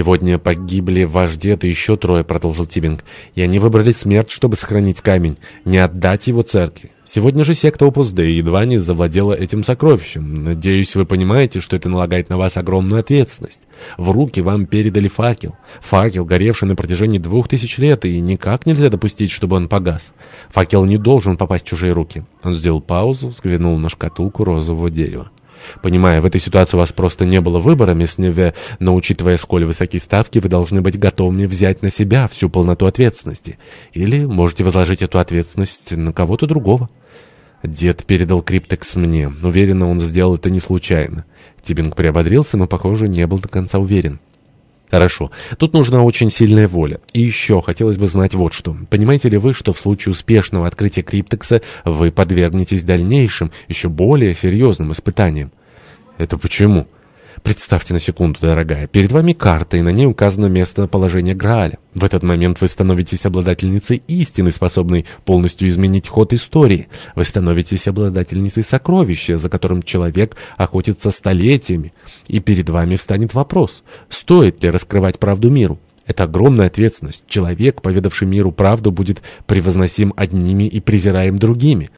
«Сегодня погибли ваш дед и еще трое», — продолжил Тибинг. «И они выбрали смерть, чтобы сохранить камень, не отдать его церкви. Сегодня же секта Опус Dei едва не завладела этим сокровищем. Надеюсь, вы понимаете, что это налагает на вас огромную ответственность. В руки вам передали факел. Факел, горевший на протяжении двух тысяч лет, и никак нельзя допустить, чтобы он погас. Факел не должен попасть в чужие руки». Он сделал паузу, взглянул на шкатулку розового дерева. Понимая, в этой ситуации у вас просто не было выбора, мисс Неве, но учитывая, сколь высокие ставки, вы должны быть готовыми взять на себя всю полноту ответственности. Или можете возложить эту ответственность на кого-то другого. Дед передал криптекс мне. Уверенно, он сделал это не случайно. Тибинг приободрился, но, похоже, не был до конца уверен. Хорошо. Тут нужна очень сильная воля. И еще хотелось бы знать вот что. Понимаете ли вы, что в случае успешного открытия криптекса вы подвергнетесь дальнейшим, еще более серьезным испытаниям? Это почему? Представьте на секунду, дорогая, перед вами карта, и на ней указано местоположение Грааля. В этот момент вы становитесь обладательницей истины, способной полностью изменить ход истории. Вы становитесь обладательницей сокровища, за которым человек охотится столетиями. И перед вами встанет вопрос, стоит ли раскрывать правду миру? Это огромная ответственность. Человек, поведавший миру правду, будет превозносим одними и презираем другими.